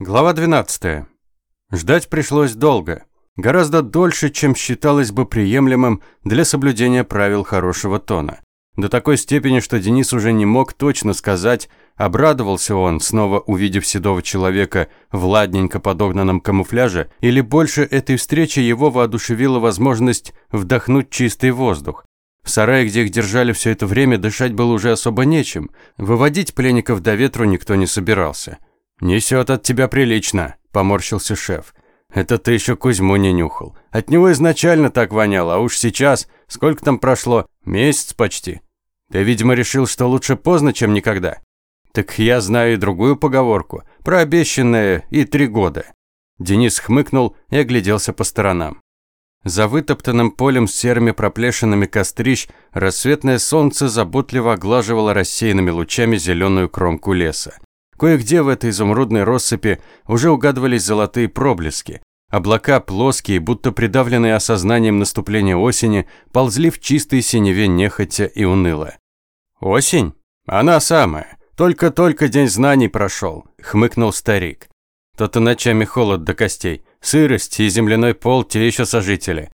Глава 12. Ждать пришлось долго. Гораздо дольше, чем считалось бы приемлемым для соблюдения правил хорошего тона. До такой степени, что Денис уже не мог точно сказать, обрадовался он, снова увидев седого человека в ладненько подогнанном камуфляже, или больше этой встречи его воодушевила возможность вдохнуть чистый воздух. В сарае, где их держали все это время, дышать было уже особо нечем. Выводить пленников до ветру никто не собирался. «Несет от тебя прилично», – поморщился шеф. «Это ты еще Кузьму не нюхал. От него изначально так воняло, а уж сейчас, сколько там прошло? Месяц почти. Ты, видимо, решил, что лучше поздно, чем никогда. Так я знаю и другую поговорку, про обещанное и три года». Денис хмыкнул и огляделся по сторонам. За вытоптанным полем с серыми проплешинами кострищ рассветное солнце заботливо оглаживало рассеянными лучами зеленую кромку леса. Кое-где в этой изумрудной россыпи уже угадывались золотые проблески. Облака, плоские, будто придавленные осознанием наступления осени, ползли в чистой синеве нехотя и уныло. «Осень? Она самая. Только-только день знаний прошел», – хмыкнул старик. «То-то ночами холод до костей, сырость и земляной пол те еще сожители».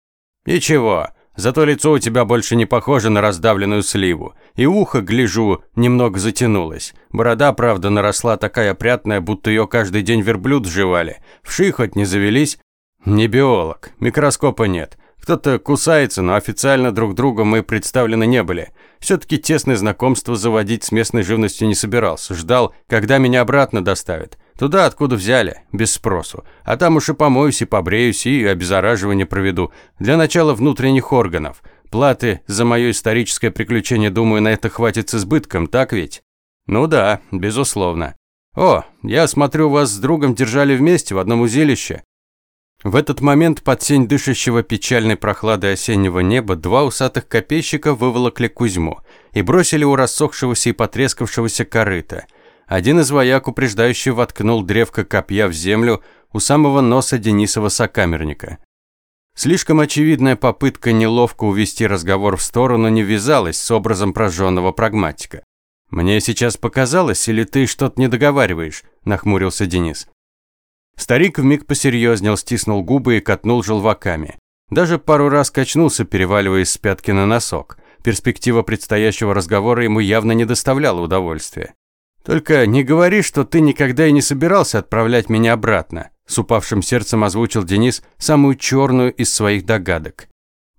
«Ничего, Зато лицо у тебя больше не похоже на раздавленную сливу. И ухо, гляжу, немного затянулось. Борода, правда, наросла такая опрятная, будто ее каждый день верблюд жевали. Вши хоть не завелись? Не биолог. Микроскопа нет. Кто-то кусается, но официально друг другу мы представлены не были. Все-таки тесное знакомство заводить с местной живностью не собирался. Ждал, когда меня обратно доставят. Туда, откуда взяли, без спросу. А там уж и помоюсь, и побреюсь, и обеззараживание проведу. Для начала внутренних органов. Платы за мое историческое приключение, думаю, на это хватит с избытком, так ведь? Ну да, безусловно. О, я смотрю, вас с другом держали вместе в одном узилище. В этот момент под сень дышащего печальной прохладой осеннего неба два усатых копейщика выволокли Кузьму и бросили у рассохшегося и потрескавшегося корыта – один из вояк упреждающе воткнул древко копья в землю у самого носа Денисова сокамерника. Слишком очевидная попытка неловко увести разговор в сторону не вязалась с образом прожженного прагматика. «Мне сейчас показалось, или ты что-то не договариваешь?» – нахмурился Денис. Старик вмиг посерьезнел, стиснул губы и катнул желваками. Даже пару раз качнулся, переваливаясь с пятки на носок. Перспектива предстоящего разговора ему явно не доставляла удовольствия. «Только не говори, что ты никогда и не собирался отправлять меня обратно», с упавшим сердцем озвучил Денис самую черную из своих догадок.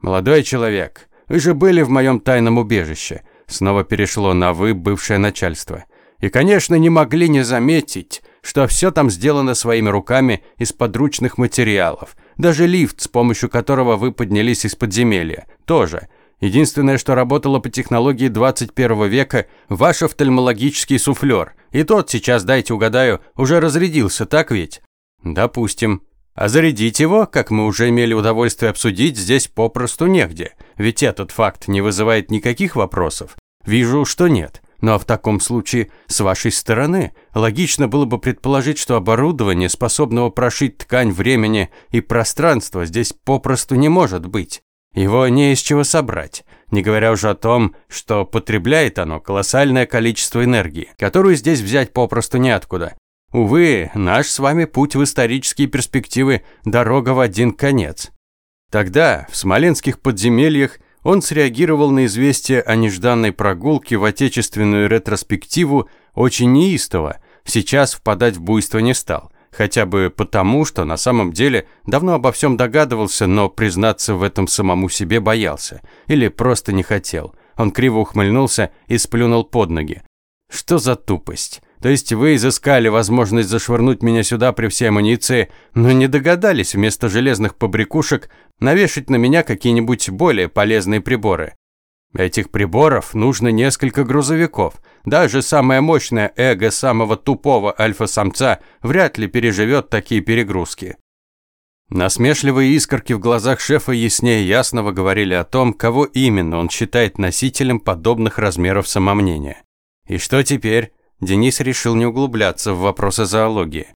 «Молодой человек, вы же были в моем тайном убежище», снова перешло на «вы» бывшее начальство. «И, конечно, не могли не заметить, что все там сделано своими руками из подручных материалов. Даже лифт, с помощью которого вы поднялись из подземелья, тоже. Единственное, что работало по технологии 21 века – ваш офтальмологический суфлер. И тот сейчас, дайте угадаю, уже разрядился, так ведь? Допустим. А зарядить его, как мы уже имели удовольствие обсудить, здесь попросту негде. Ведь этот факт не вызывает никаких вопросов. Вижу, что нет. Но в таком случае, с вашей стороны, логично было бы предположить, что оборудование, способного прошить ткань времени и пространства, здесь попросту не может быть. Его не из чего собрать, не говоря уже о том, что потребляет оно колоссальное количество энергии, которую здесь взять попросту неоткуда. Увы, наш с вами путь в исторические перспективы – дорога в один конец. Тогда, в смоленских подземельях, он среагировал на известие о нежданной прогулке в отечественную ретроспективу очень неистово, сейчас впадать в буйство не стал – Хотя бы потому, что на самом деле давно обо всем догадывался, но признаться в этом самому себе боялся. Или просто не хотел. Он криво ухмыльнулся и сплюнул под ноги. «Что за тупость? То есть вы изыскали возможность зашвырнуть меня сюда при всей амуниции, но не догадались вместо железных побрякушек навешать на меня какие-нибудь более полезные приборы? Этих приборов нужно несколько грузовиков. Даже самое мощное эго самого тупого альфа-самца вряд ли переживет такие перегрузки. Насмешливые искорки в глазах шефа яснее ясного говорили о том, кого именно он считает носителем подобных размеров самомнения. И что теперь? Денис решил не углубляться в вопросы зоологии.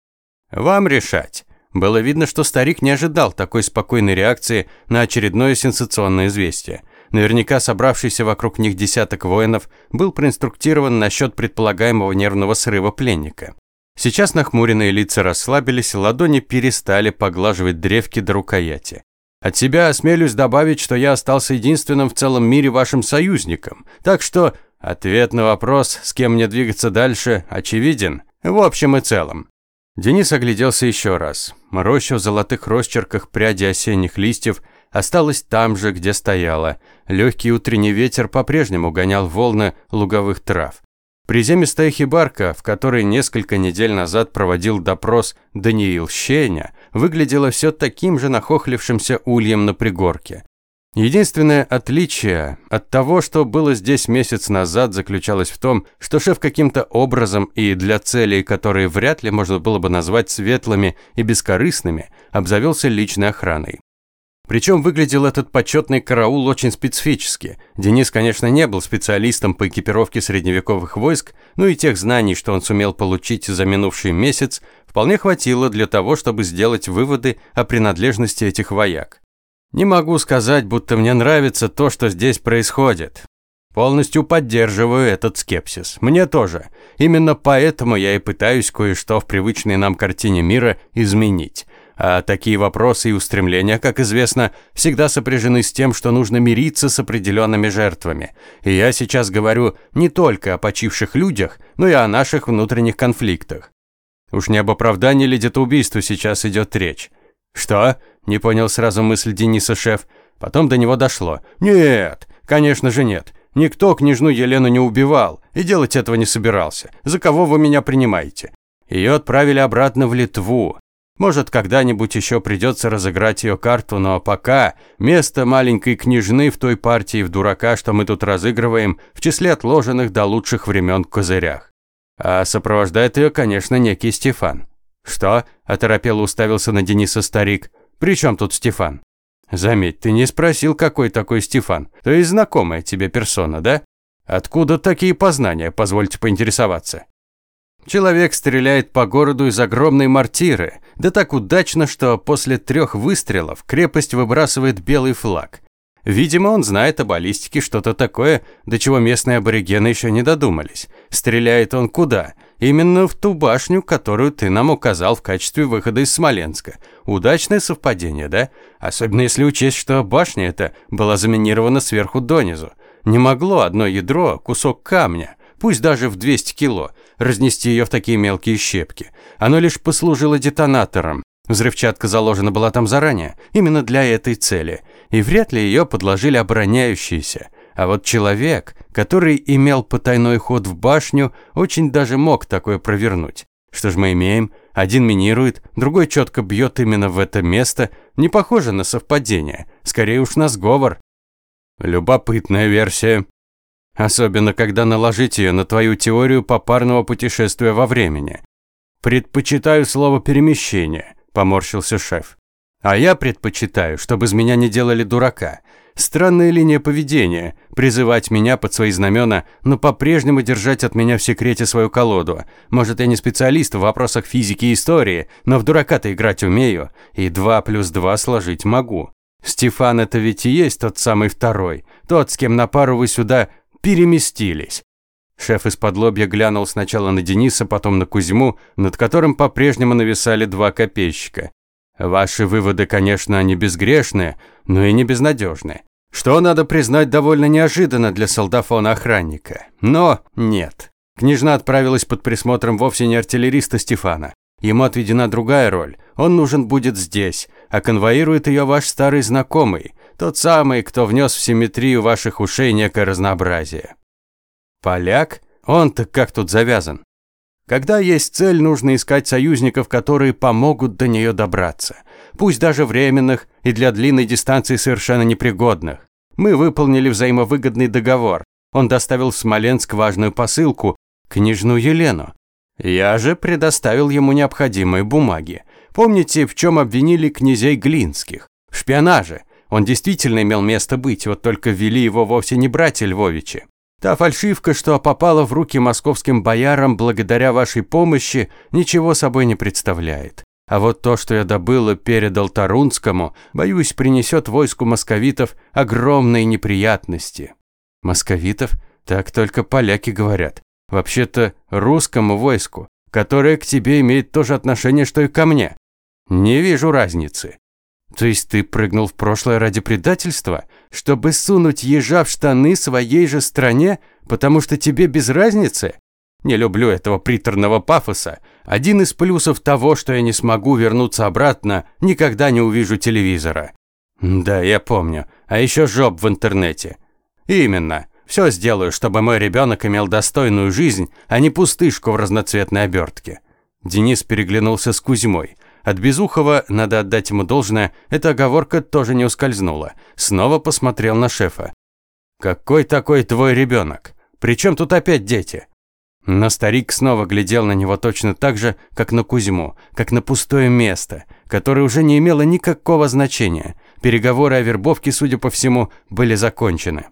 Вам решать. Было видно, что старик не ожидал такой спокойной реакции на очередное сенсационное известие. Наверняка собравшийся вокруг них десяток воинов был проинструктирован насчет предполагаемого нервного срыва пленника. Сейчас нахмуренные лица расслабились, ладони перестали поглаживать древки до рукояти. От себя осмелюсь добавить, что я остался единственным в целом мире вашим союзником. Так что ответ на вопрос, с кем мне двигаться дальше, очевиден. В общем и целом. Денис огляделся еще раз. Роща в золотых росчерках пряди осенних листьев осталась там же, где стояла. Легкий утренний ветер по-прежнему гонял волны луговых трав. Приземистая хибарка, в которой несколько недель назад проводил допрос Даниил Щеня, выглядела все таким же нахохлившимся ульем на пригорке. Единственное отличие от того, что было здесь месяц назад, заключалось в том, что шеф каким-то образом и для целей, которые вряд ли можно было бы назвать светлыми и бескорыстными, обзавелся личной охраной. Причем выглядел этот почетный караул очень специфически. Денис, конечно, не был специалистом по экипировке средневековых войск, но и тех знаний, что он сумел получить за минувший месяц, вполне хватило для того, чтобы сделать выводы о принадлежности этих вояк. Не могу сказать, будто мне нравится то, что здесь происходит. Полностью поддерживаю этот скепсис. Мне тоже. Именно поэтому я и пытаюсь кое-что в привычной нам картине мира изменить. А такие вопросы и устремления, как известно, всегда сопряжены с тем, что нужно мириться с определенными жертвами. И я сейчас говорю не только о почивших людях, но и о наших внутренних конфликтах. Уж не об оправдании ли детоубийству сейчас идет речь. «Что?» – не понял сразу мысль Дениса шеф. Потом до него дошло. «Нет, конечно же нет. Никто княжну Елену не убивал и делать этого не собирался. За кого вы меня принимаете?» Ее отправили обратно в Литву. Может, когда-нибудь еще придется разыграть ее карту, но пока место маленькой княжны в той партии в дурака, что мы тут разыгрываем, в числе отложенных до лучших времен козырях. А сопровождает ее, конечно, некий Стефан. «Что?» – оторопело уставился на Дениса старик. «При чем тут Стефан?» «Заметь, ты не спросил, какой такой Стефан. То есть знакомая тебе персона, да? Откуда такие познания, позвольте поинтересоваться?» Человек стреляет по городу из огромной мортиры, да так удачно, что после трех выстрелов крепость выбрасывает белый флаг. Видимо, он знает о баллистике что-то такое, до чего местные аборигены еще не додумались. Стреляет он куда? Именно в ту башню, которую ты нам указал в качестве выхода из Смоленска. Удачное совпадение, да? Особенно если учесть, что башня эта была заминирована сверху донизу. Не могло одно ядро, кусок камня, пусть даже в 200 кило, разнести ее в такие мелкие щепки. Оно лишь послужило детонатором. Взрывчатка заложена была там заранее, именно для этой цели, и вряд ли ее подложили обороняющиеся. А вот человек, который имел потайной ход в башню, очень даже мог такое провернуть. Что ж мы имеем? Один минирует, другой четко бьет именно в это место. Не похоже на совпадение, скорее уж на сговор. Любопытная версия. Особенно, когда наложить ее на твою теорию попарного путешествия во времени. Предпочитаю слово «перемещение», поморщился шеф. А я предпочитаю, чтобы из меня не делали дурака. Странная линия поведения – призывать меня под свои знамена, но по-прежнему держать от меня в секрете свою колоду. Может, я не специалист в вопросах физики и истории, но в дурака-то играть умею, и два плюс два сложить могу. Стефан это ведь и есть тот самый второй, тот, с кем на пару вы сюда переместились. Шеф из-под лобья глянул сначала на Дениса, потом на Кузьму, над которым по-прежнему нависали два копейщика. Ваши выводы, конечно, не безгрешные, но и не безнадежные. Что, надо признать, довольно неожиданно для солдафона-охранника. Но нет. Княжна отправилась под присмотром вовсе не артиллериста Стефана. Ему отведена другая роль. Он нужен будет здесь, а конвоирует ее ваш старый знакомый, тот самый, кто внес в симметрию ваших ушей некое разнообразие. Поляк? Он-то как тут завязан? Когда есть цель, нужно искать союзников, которые помогут до нее добраться. Пусть даже временных и для длинной дистанции совершенно непригодных. Мы выполнили взаимовыгодный договор. Он доставил в Смоленск важную посылку, княжну Елену. Я же предоставил ему необходимые бумаги. Помните, в чем обвинили князей Глинских? В шпионаже. Он действительно имел место быть, вот только ввели его вовсе не братья Львовичи. Та фальшивка, что попала в руки московским боярам благодаря вашей помощи, ничего собой не представляет. А вот то, что я добыл и передал Тарунскому, боюсь, принесет войску московитов огромные неприятности. Московитов? Так только поляки говорят. Вообще-то русскому войску. которая к тебе имеет то же отношение, что и ко мне. Не вижу разницы. То есть ты прыгнул в прошлое ради предательства, чтобы сунуть ежа в штаны своей же стране, потому что тебе без разницы? Не люблю этого приторного пафоса. Один из плюсов того, что я не смогу вернуться обратно, никогда не увижу телевизора. Да, я помню. А еще жоп в интернете. Именно. Все сделаю, чтобы мой ребенок имел достойную жизнь, а не пустышку в разноцветной обертке. Денис переглянулся с Кузьмой. От Безухова, надо отдать ему должное, эта оговорка тоже не ускользнула. Снова посмотрел на шефа. «Какой такой твой ребенок? Причем тут опять дети?» Но старик снова глядел на него точно так же, как на Кузьму, как на пустое место, которое уже не имело никакого значения. Переговоры о вербовке, судя по всему, были закончены.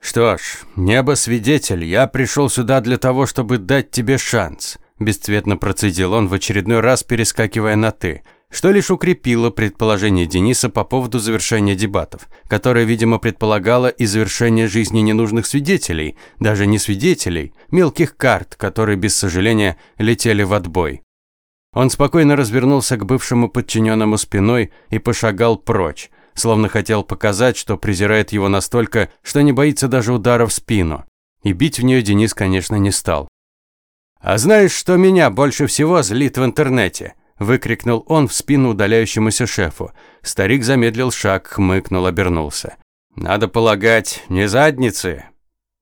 «Что ж, небо свидетель, я пришел сюда для того, чтобы дать тебе шанс», бесцветно процедил он в очередной раз, перескакивая на «ты», что лишь укрепило предположение Дениса по поводу завершения дебатов, которое, видимо, предполагало и завершение жизни ненужных свидетелей, даже не свидетелей, мелких карт, которые, без сожаления, летели в отбой. Он спокойно развернулся к бывшему подчиненному спиной и пошагал прочь, словно хотел показать, что презирает его настолько, что не боится даже удара в спину. И бить в нее Денис, конечно, не стал. «А знаешь, что меня больше всего злит в интернете?» Выкрикнул он в спину удаляющемуся шефу. Старик замедлил шаг, хмыкнул, обернулся. «Надо полагать, не задницы?»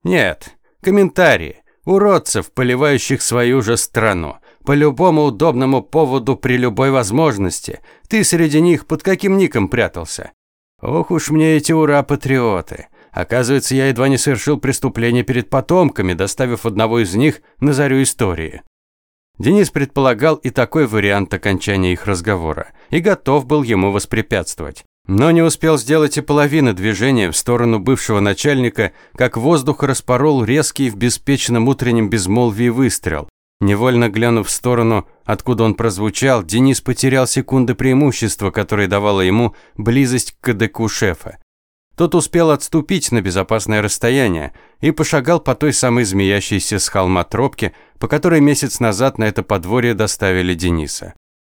«Нет, комментарии. Уродцев, поливающих свою же страну. По любому удобному поводу при любой возможности. Ты среди них под каким ником прятался?» «Ох уж мне эти ура-патриоты!» Оказывается, я едва не совершил преступление перед потомками, доставив одного из них на зарю истории. Денис предполагал и такой вариант окончания их разговора, и готов был ему воспрепятствовать. Но не успел сделать и половины движения в сторону бывшего начальника, как воздух распорол резкий в беспечном утреннем безмолвии выстрел. Невольно глянув в сторону, откуда он прозвучал, Денис потерял секунды преимущества, которые давала ему близость к КДК шефа. Тот успел отступить на безопасное расстояние и пошагал по той самой змеящейся с холма тропке, по которой месяц назад на это подворье доставили Дениса.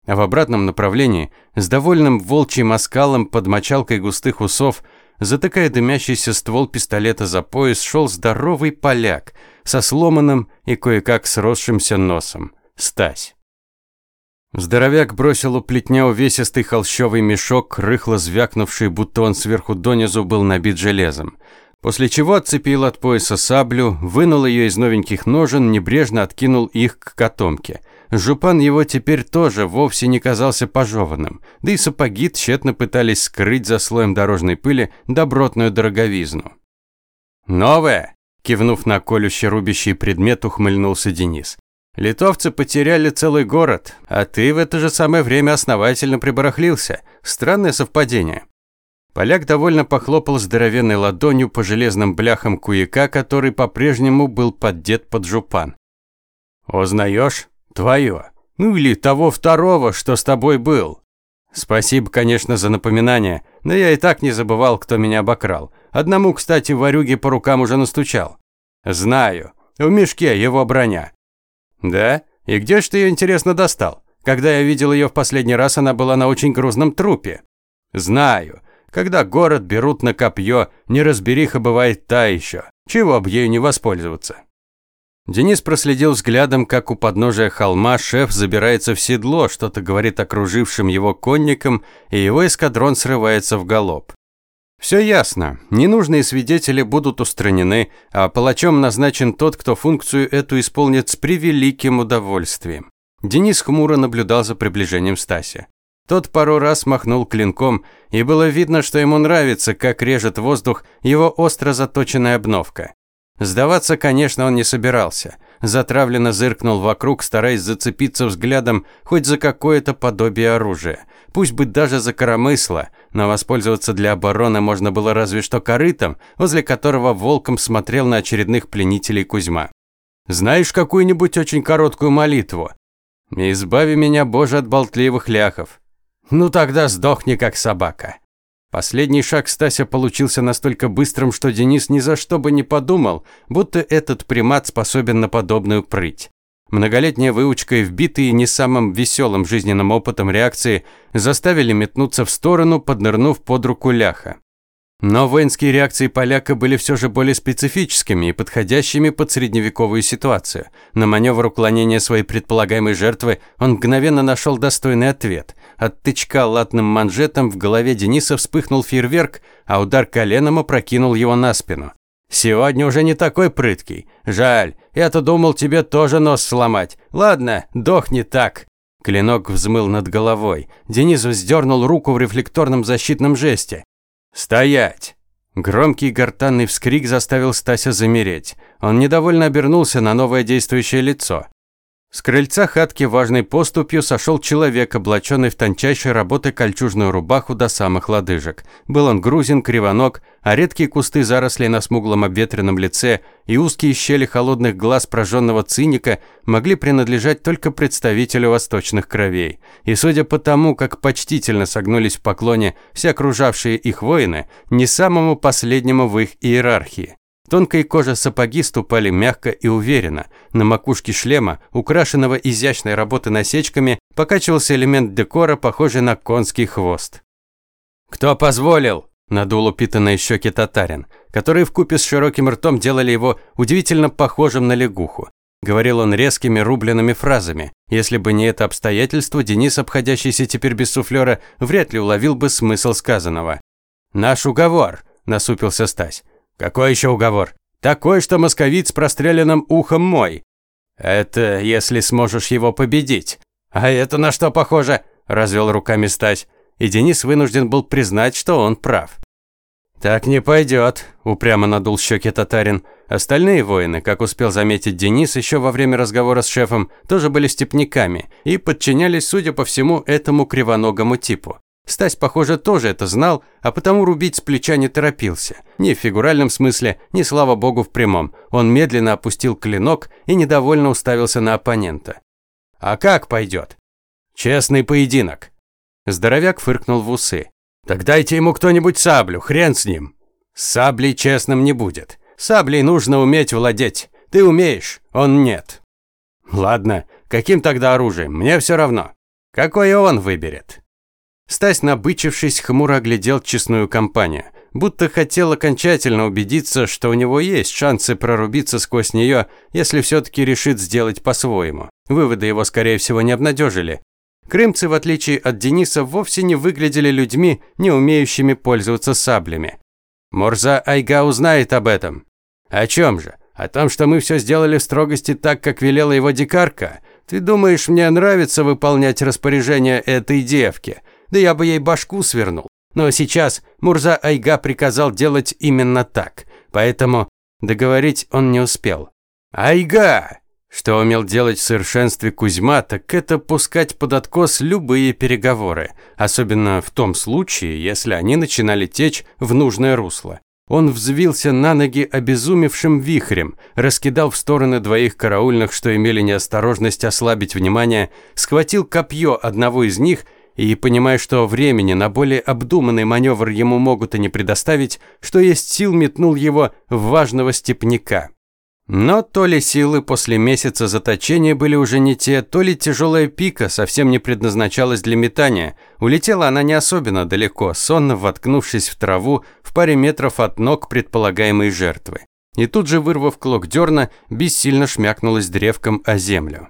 А в обратном направлении, с довольным волчьим оскалом под мочалкой густых усов, затыкая дымящийся ствол пистолета за пояс, шел здоровый поляк со сломанным и кое-как сросшимся носом. Стась. Здоровяк бросил у плетня увесистый холщовый мешок, рыхло звякнувший, будто он сверху донизу был набит железом. После чего отцепил от пояса саблю, вынул ее из новеньких ножен, небрежно откинул их к котомке. Жупан его теперь тоже вовсе не казался пожеванным, да и сапоги тщетно пытались скрыть за слоем дорожной пыли добротную дороговизну. «Новое!» – кивнув на колюще рубящий предмет, ухмыльнулся Денис. Литовцы потеряли целый город, а ты в это же самое время основательно прибарахлился. Странное совпадение. Поляк довольно похлопал здоровенной ладонью по железным бляхам куяка, который по-прежнему был поддет под жупан. «Узнаешь? Твое. Ну или того второго, что с тобой был. Спасибо, конечно, за напоминание, но я и так не забывал, кто меня обокрал. Одному, кстати, ворюге по рукам уже настучал. Знаю. В мешке его броня. «Да? И где ж ты ее, интересно, достал? Когда я видел ее в последний раз, она была на очень грузном трупе». «Знаю. Когда город берут на копье, неразбериха бывает та еще. Чего бы ею не воспользоваться?» Денис проследил взглядом, как у подножия холма шеф забирается в седло, что-то говорит окружившим его конникам, и его эскадрон срывается в галоп. Все ясно. Ненужные свидетели будут устранены, а палачом назначен тот, кто функцию эту исполнит с превеликим удовольствием. Денис хмуро наблюдал за приближением Стаси. Тот пару раз махнул клинком, и было видно, что ему нравится, как режет воздух его остро заточенная обновка. Сдаваться, конечно, он не собирался. Затравленно зыркнул вокруг, стараясь зацепиться взглядом хоть за какое-то подобие оружия. Пусть бы даже за коромысло, но воспользоваться для обороны можно было разве что корытом, возле которого волком смотрел на очередных пленителей Кузьма. «Знаешь какую-нибудь очень короткую молитву?» «Избави меня, Боже, от болтливых ляхов». «Ну тогда сдохни, как собака». Последний шаг Стася получился настолько быстрым, что Денис ни за что бы не подумал, будто этот примат способен на подобную прыть. Многолетняя выучка и вбитые не самым веселым жизненным опытом реакции заставили метнуться в сторону, поднырнув под руку ляха. Но воинские реакции поляка были все же более специфическими и подходящими под средневековую ситуацию. На маневр уклонения своей предполагаемой жертвы он мгновенно нашел достойный ответ. От тычка латным манжетом в голове Дениса вспыхнул фейерверк, а удар коленом опрокинул его на спину. «Сегодня уже не такой прыткий. Жаль, я-то думал тебе тоже нос сломать. Ладно, дохни так». Клинок взмыл над головой. Денис вздернул руку в рефлекторном защитном жесте. «Стоять!» Громкий гортанный вскрик заставил Стася замереть. Он недовольно обернулся на новое действующее лицо. С крыльца хатки важной поступью сошел человек, облаченный в тончайшей работы кольчужную рубаху до самых лодыжек. Был он грузин, кривоног, а редкие кусты зарослей на смуглом обветренном лице и узкие щели холодных глаз прожженного циника могли принадлежать только представителю восточных кровей. И судя по тому, как почтительно согнулись в поклоне все окружавшие их воины, не самому последнему в их иерархии. Тонкой кожа сапоги ступали мягко и уверенно. На макушке шлема, украшенного изящной работы насечками, покачивался элемент декора, похожий на конский хвост. «Кто позволил?» – надул упитанные щеки татарин, которые вкупе с широким ртом делали его удивительно похожим на лягуху. Говорил он резкими рубленными фразами. Если бы не это обстоятельство, Денис, обходящийся теперь без суфлера, вряд ли уловил бы смысл сказанного. «Наш уговор», – насупился Стась. «Какой еще уговор?» «Такой, что московит с простреленным ухом мой». «Это если сможешь его победить». «А это на что похоже?» – развел руками Стась. И Денис вынужден был признать, что он прав. «Так не пойдет», – упрямо надул щеки татарин. Остальные воины, как успел заметить Денис еще во время разговора с шефом, тоже были степняками и подчинялись, судя по всему, этому кривоногому типу. Стась, похоже, тоже это знал, а потому рубить с плеча не торопился. Ни в фигуральном смысле, ни, слава богу, в прямом. Он медленно опустил клинок и недовольно уставился на оппонента. «А как пойдет?» «Честный поединок». Здоровяк фыркнул в усы. «Так дайте ему кто-нибудь саблю, хрен с ним». «С саблей честным не будет. Саблей нужно уметь владеть. Ты умеешь, он нет». «Ладно, каким тогда оружием? Мне все равно. Какое он выберет?» Стась, набычившись, хмуро оглядел честную компанию, будто хотел окончательно убедиться, что у него есть шансы прорубиться сквозь нее, если все-таки решит сделать по-своему. Выводы его, скорее всего, не обнадежили. Крымцы, в отличие от Дениса, вовсе не выглядели людьми, не умеющими пользоваться саблями. Мурза Айга узнает об этом. О чем же? О том, что мы все сделали в строгости так, как велела его дикарка? Ты думаешь, мне нравится выполнять распоряжения этой девки? Да я бы ей башку свернул. Но сейчас Мурза Айга приказал делать именно так, поэтому договорить он не успел. «Айга!» Что умел делать в совершенстве Кузьма, так это пускать под откос любые переговоры, особенно в том случае, если они начинали течь в нужное русло. Он взвился на ноги обезумевшим вихрем, раскидал в стороны двоих караульных, что имели неосторожность ослабить внимание, схватил копье одного из них и, понимая, что времени на более обдуманный маневр ему могут и не предоставить, что есть сил метнул его в важного степняка. Но то ли силы после месяца заточения были уже не те, то ли тяжелая пика совсем не предназначалась для метания. Улетела она не особенно далеко, сонно воткнувшись в траву в паре метров от ног предполагаемой жертвы. И тут же, вырвав клок дерна, бессильно шмякнулась древком о землю.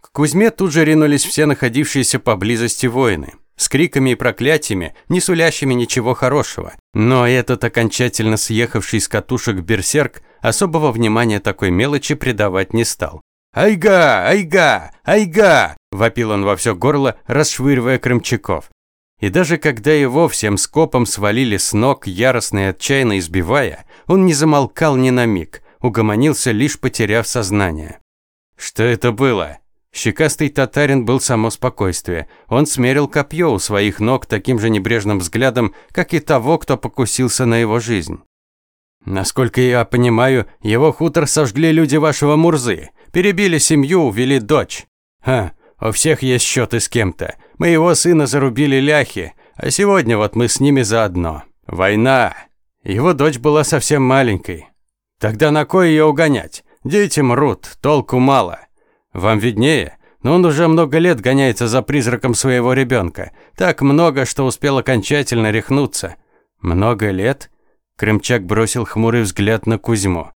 К Кузьме тут же ринулись все находившиеся поблизости воины, с криками и проклятиями, не сулящими ничего хорошего. Но этот окончательно съехавший с катушек берсерк особого внимания такой мелочи придавать не стал. «Айга! Айга! Айга!» – вопил он во все горло, расшвыривая крымчаков. И даже когда его всем скопом свалили с ног, яростно и отчаянно избивая, он не замолкал ни на миг, угомонился, лишь потеряв сознание. «Что это было?» Щекастый татарин был само спокойствие. Он смерил копье у своих ног таким же небрежным взглядом, как и того, кто покусился на его жизнь. «Насколько я понимаю, его хутор сожгли люди вашего Мурзы. Перебили семью, увели дочь. Ха, у всех есть счеты с кем-то. Моего сына зарубили ляхи, а сегодня вот мы с ними заодно. Война. Его дочь была совсем маленькой. Тогда на кой ее угонять? Дети мрут, толку мало. Вам виднее, но он уже много лет гоняется за призраком своего ребенка. Так много, что успел окончательно рехнуться. Много лет? Крымчак бросил хмурый взгляд на Кузьму.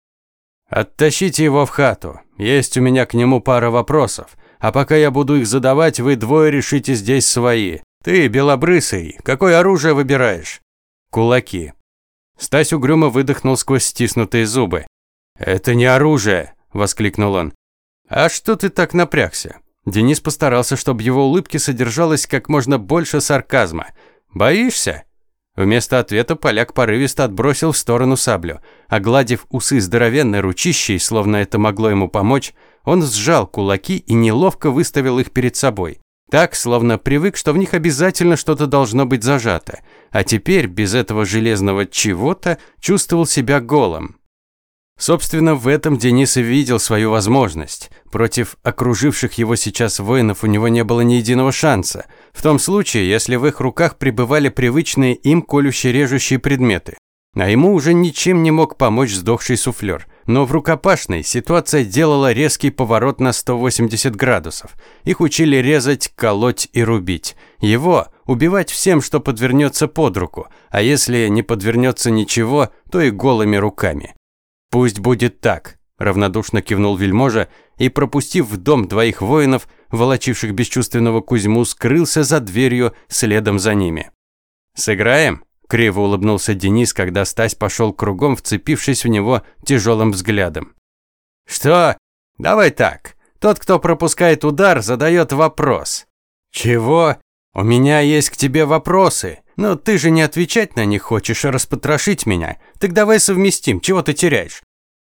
«Оттащите его в хату. Есть у меня к нему пара вопросов. А пока я буду их задавать, вы двое решите здесь свои. Ты, белобрысый, какое оружие выбираешь?» «Кулаки». Стась угрюмо выдохнул сквозь стиснутые зубы. «Это не оружие!» – воскликнул он. «А что ты так напрягся?» Денис постарался, чтобы его улыбке содержалось как можно больше сарказма. «Боишься?» Вместо ответа поляк порывисто отбросил в сторону саблю. Огладив усы здоровенной ручищей, словно это могло ему помочь, он сжал кулаки и неловко выставил их перед собой. Так, словно привык, что в них обязательно что-то должно быть зажато. А теперь, без этого железного чего-то, чувствовал себя голым. Собственно, в этом Денис и видел свою возможность. Против окруживших его сейчас воинов у него не было ни единого шанса. В том случае, если в их руках пребывали привычные им колюще-режущие предметы. А ему уже ничем не мог помочь сдохший суфлер. Но в рукопашной ситуация делала резкий поворот на 180 градусов. Их учили резать, колоть и рубить. Его – убивать всем, что подвернется под руку. А если не подвернется ничего, то и голыми руками. «Пусть будет так», – равнодушно кивнул вельможа и, пропустив в дом двоих воинов, волочивших бесчувственного Кузьму, скрылся за дверью следом за ними. «Сыграем?» – криво улыбнулся Денис, когда Стась пошел кругом, вцепившись в него тяжелым взглядом. «Что? Давай так. Тот, кто пропускает удар, задает вопрос». «Чего? У меня есть к тебе вопросы. Но ты же не отвечать на них хочешь, а распотрошить меня. Так давай совместим, чего ты теряешь?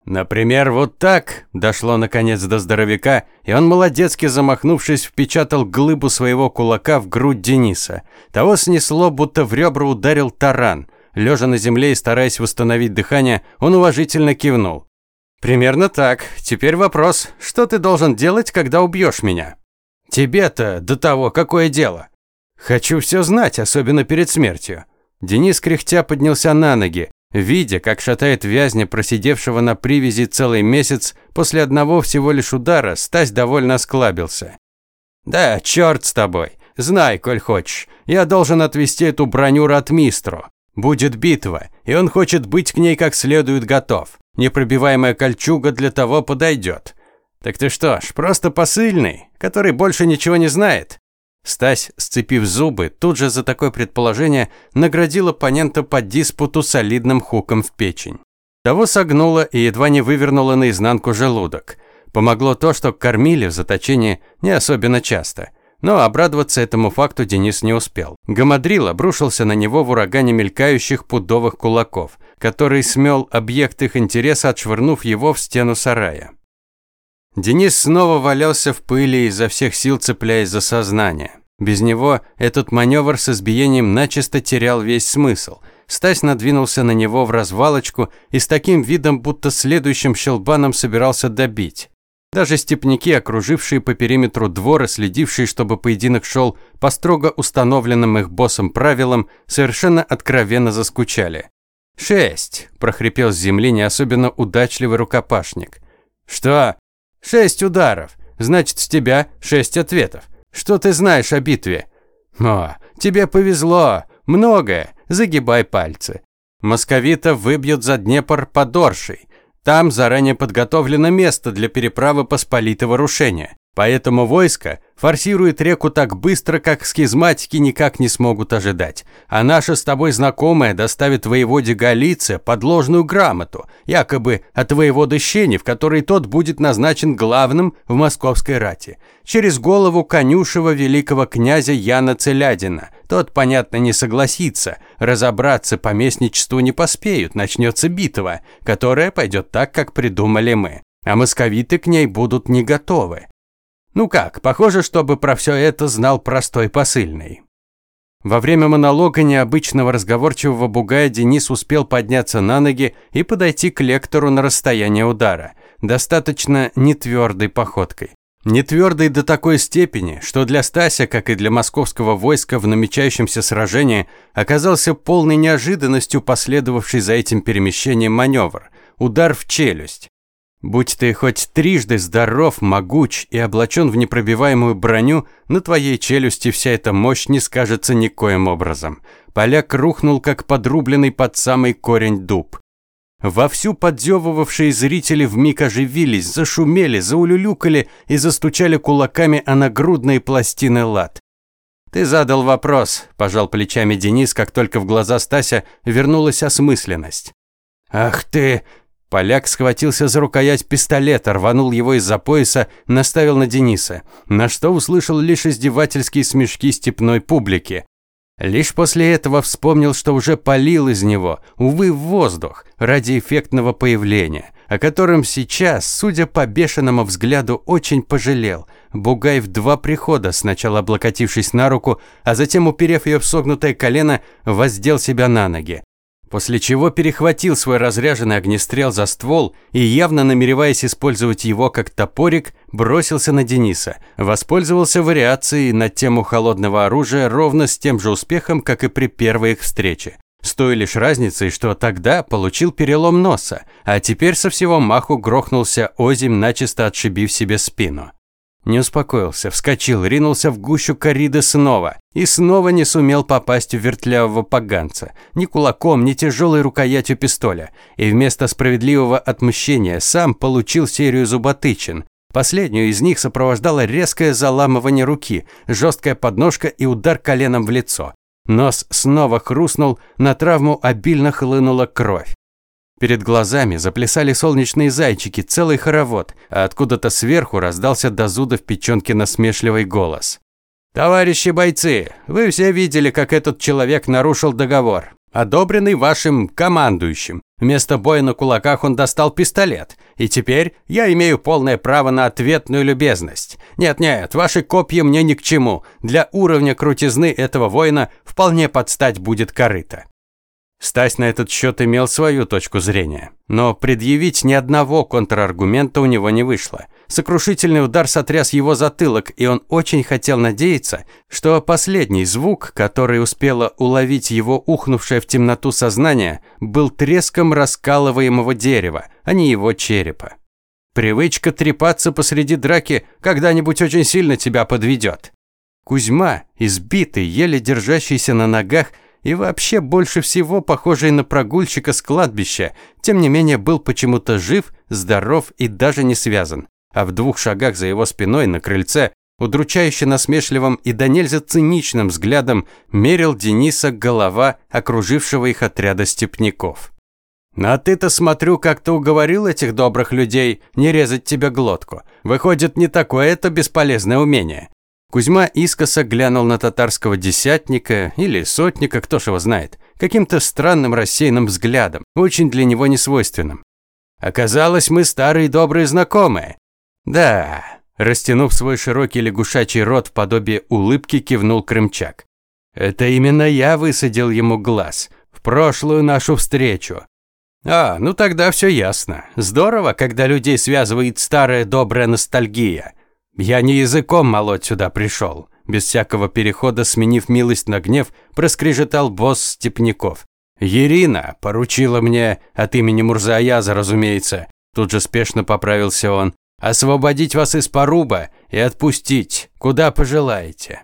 Например, вот так дошло наконец до здоровяка, и он молодецки замахнувшись впечатал глыбу своего кулака в грудь Дениса. Того снесло, будто в ребра ударил таран. Лежа на земле и стараясь восстановить дыхание, он уважительно кивнул. «Примерно так. Теперь вопрос, что ты должен делать, когда убьешь меня?» «Тебе-то до того какое дело?» Хочу все знать, особенно перед смертью. Денис кряхтя поднялся на ноги, видя, как шатает вязня, просидевшего на привязи целый месяц, после одного всего лишь удара, Стась довольно склабился. «Да, черт с тобой. Знай, коль хочешь. Я должен отвести эту броню ратмистру. Будет битва, и он хочет быть к ней как следует готов. Непробиваемая кольчуга для того подойдет. Так ты что ж, просто посыльный, который больше ничего не знает? Стась, сцепив зубы, тут же за такое предположение наградил оппонента по диспуту солидным хуком в печень. Того согнуло и едва не вывернуло наизнанку желудок. Помогло то, что кормили в заточении не особенно часто. Но обрадоваться этому факту Денис не успел. Гамадрил обрушился на него в урагане мелькающих пудовых кулаков, который смел объект их интереса, отшвырнув его в стену сарая. Денис снова валялся в пыли, изо всех сил цепляясь за сознание. Без него этот маневр с избиением начисто терял весь смысл. Стась надвинулся на него в развалочку и с таким видом, будто следующим щелбаном собирался добить. Даже степняки, окружившие по периметру двора, следившие, чтобы поединок шел по строго установленным их боссом правилам, совершенно откровенно заскучали. «Шесть!» – прохрипел с земли не особенно удачливый рукопашник. «Что?» Шесть ударов. Значит, с тебя шесть ответов. Что ты знаешь о битве? О, тебе повезло. Многое. Загибай пальцы. Московита выбьют за Днепр под Оршей. Там заранее подготовлено место для переправы Посполитого рушения. Поэтому войско форсирует реку так быстро, как схизматики никак не смогут ожидать. А наша с тобой знакомая доставит воеводе Галиция подложную грамоту, якобы от воеводы Щени, в которой тот будет назначен главным в московской рати. Через голову конюшева великого князя Яна Целядина. Тот, понятно, не согласится. Разобраться по местничеству не поспеют, начнется битва, которая пойдет так, как придумали мы. А московиты к ней будут не готовы. Ну как, похоже, чтобы про все это знал простой посыльный. Во время монолога необычного разговорчивого бугая Денис успел подняться на ноги и подойти к лектору на расстояние удара, достаточно нетвердой походкой. Нетвердой до такой степени, что для Стася, как и для московского войска в намечающемся сражении, оказался полной неожиданностью последовавший за этим перемещением маневр – удар в челюсть. Будь ты хоть трижды здоров, могуч и облачен в непробиваемую броню, на твоей челюсти вся эта мощь не скажется никоим образом. Поляк рухнул, как подрубленный под самый корень дуб. Вовсю подзевывавшие зрители вмиг оживились, зашумели, заулюлюкали и застучали кулаками о нагрудные пластины лад. «Ты задал вопрос», – пожал плечами Денис, как только в глаза Стася вернулась осмысленность. «Ах ты!» Поляк схватился за рукоять пистолета, рванул его из-за пояса, наставил на Дениса, на что услышал лишь издевательские смешки степной публики. Лишь после этого вспомнил, что уже полил из него, увы, в воздух, ради эффектного появления, о котором сейчас, судя по бешеному взгляду, очень пожалел. Бугай в два прихода, сначала облокотившись на руку, а затем, уперев ее в согнутое колено, воздел себя на ноги после чего перехватил свой разряженный огнестрел за ствол и, явно намереваясь использовать его как топорик, бросился на Дениса. Воспользовался вариацией на тему холодного оружия ровно с тем же успехом, как и при первой их встрече. С той лишь разницей, что тогда получил перелом носа, а теперь со всего маху грохнулся озимь, начисто отшибив себе спину. Не успокоился, вскочил, ринулся в гущу кориды снова. И снова не сумел попасть в вертлявого поганца. Ни кулаком, ни тяжелой рукоятью пистоля. И вместо справедливого отмщения сам получил серию зуботычин. Последнюю из них сопровождало резкое заламывание руки, жесткая подножка и удар коленом в лицо. Нос снова хрустнул, на травму обильно хлынула кровь. Перед глазами заплясали солнечные зайчики, целый хоровод, а откуда-то сверху раздался до зуда в печенке насмешливый голос. «Товарищи бойцы, вы все видели, как этот человек нарушил договор, одобренный вашим командующим. Вместо боя на кулаках он достал пистолет. И теперь я имею полное право на ответную любезность. Нет-нет, ваши копья мне ни к чему. Для уровня крутизны этого воина вполне подстать будет корыто. Стась на этот счет имел свою точку зрения, но предъявить ни одного контраргумента у него не вышло. Сокрушительный удар сотряс его затылок, и он очень хотел надеяться, что последний звук, который успело уловить его ухнувшее в темноту сознание, был треском раскалываемого дерева, а не его черепа. Привычка трепаться посреди драки когда-нибудь очень сильно тебя подведет. Кузьма, избитый, еле держащийся на ногах, и вообще больше всего похожий на прогульщика с кладбища, тем не менее был почему-то жив, здоров и даже не связан. А в двух шагах за его спиной на крыльце, удручающе насмешливым и до нельзя циничным взглядом, мерил Дениса голова окружившего их отряда степняков. «А ты-то, смотрю, как-то уговорил этих добрых людей не резать тебе глотку. Выходит, не такое это бесполезное умение. Кузьма искоса глянул на татарского десятника или сотника, кто ж его знает, каким-то странным рассеянным взглядом, очень для него несвойственным. Оказалось, мы старые добрые знакомые. Да, растянув свой широкий лягушачий рот в подобие улыбки, кивнул Крымчак. Это именно я высадил ему глаз в прошлую нашу встречу. А, ну тогда все ясно. Здорово, когда людей связывает старая добрая ностальгия. «Я не языком молоть сюда пришел», – без всякого перехода, сменив милость на гнев, проскрежетал босс Степняков. «Ирина поручила мне, от имени Мурзаяза, разумеется», – тут же спешно поправился он, «освободить вас из поруба и отпустить, куда пожелаете».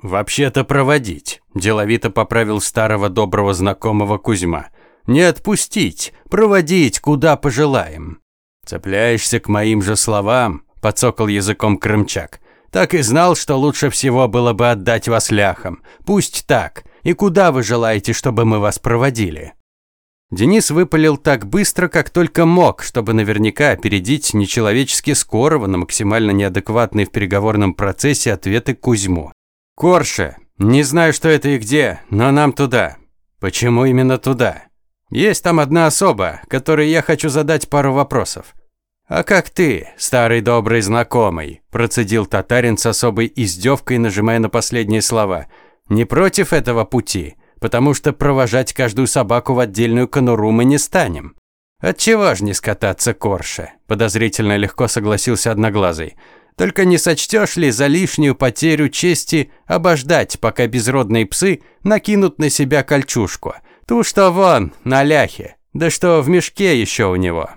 «Вообще-то проводить», – деловито поправил старого доброго знакомого Кузьма. «Не отпустить, проводить, куда пожелаем». «Цепляешься к моим же словам», подсокал языком Крымчак. Так и знал, что лучше всего было бы отдать вас ляхам. Пусть так. И куда вы желаете, чтобы мы вас проводили? Денис выпалил так быстро, как только мог, чтобы наверняка опередить нечеловечески скорого, но максимально неадекватный в переговорном процессе ответы Кузьму. «Корше, не знаю, что это и где, но нам туда». «Почему именно туда?» «Есть там одна особа, которой я хочу задать пару вопросов». «А как ты, старый добрый знакомый?» – процедил татарин с особой издевкой, нажимая на последние слова. «Не против этого пути, потому что провожать каждую собаку в отдельную конуру мы не станем». «Отчего ж не скататься, Корше?» – подозрительно легко согласился Одноглазый. «Только не сочтешь ли за лишнюю потерю чести обождать, пока безродные псы накинут на себя кольчужку? Ту, что вон, на ляхе, да что в мешке еще у него?»